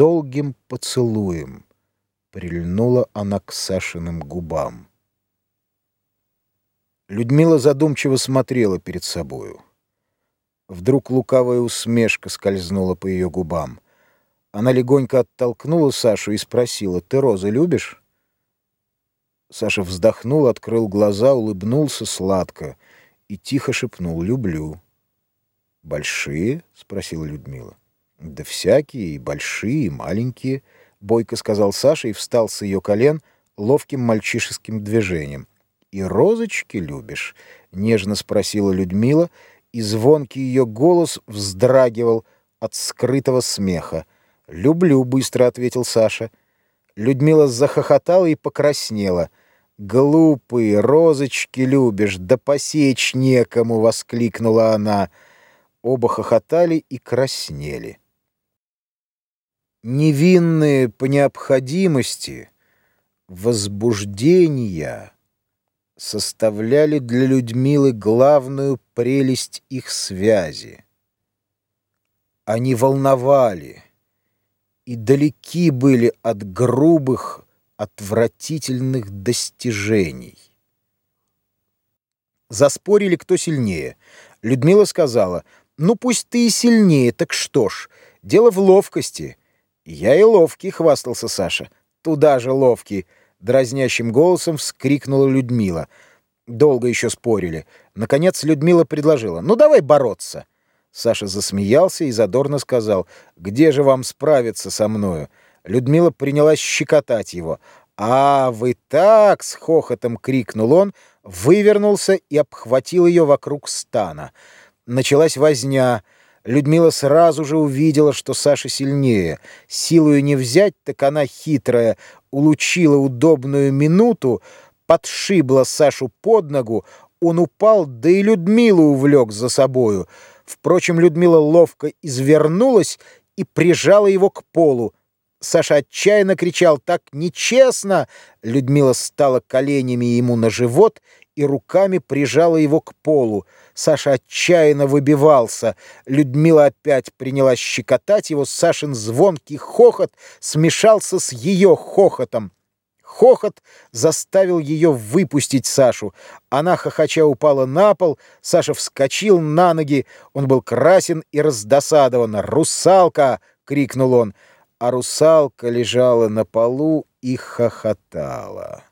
долгим поцелуем прильнула она к Сашиным губам. Людмила задумчиво смотрела перед собою. Вдруг лукавая усмешка скользнула по ее губам. Она легонько оттолкнула Сашу и спросила, «Ты розы любишь?» Саша вздохнул, открыл глаза, улыбнулся сладко и тихо шепнул, «Люблю». «Большие?» — спросила Людмила. «Да всякие, и большие, и маленькие», — бойко сказал Саша и встал с ее колен ловким мальчишеским движением. «И розочки любишь?» — нежно спросила Людмила, и звонкий ее голос вздрагивал от скрытого смеха. «Люблю», — быстро ответил Саша. Людмила захохотала и покраснела. «Глупые, розочки любишь, да посечь некому!» — воскликнула она. Оба хохотали и краснели. Невинные по необходимости возбуждения составляли для Людмилы главную прелесть их связи. Они волновали и далеки были от грубых, отвратительных достижений. Заспорили, кто сильнее. Людмила сказала, «Ну, пусть ты и сильнее, так что ж, дело в ловкости». «Я и ловкий», — хвастался Саша. «Туда же ловкий», — дразнящим голосом вскрикнула Людмила. Долго еще спорили. Наконец Людмила предложила. «Ну, давай бороться». Саша засмеялся и задорно сказал. «Где же вам справиться со мною?» Людмила принялась щекотать его. «А, вы так!» — с хохотом крикнул он, вывернулся и обхватил ее вокруг стана. Началась возня — Людмила сразу же увидела, что Саша сильнее. Силою не взять, так она хитрая, улучила удобную минуту, подшибла Сашу под ногу, он упал, да и Людмилу увлек за собою. Впрочем, Людмила ловко извернулась и прижала его к полу. Саша отчаянно кричал «Так нечестно!» Людмила стала коленями ему на живот и руками прижала его к полу. Саша отчаянно выбивался. Людмила опять принялась щекотать его. Сашин звонкий хохот смешался с ее хохотом. Хохот заставил ее выпустить Сашу. Она, хохоча, упала на пол. Саша вскочил на ноги. Он был красен и раздосадован. «Русалка!» — крикнул он. А русалка лежала на полу и хохотала.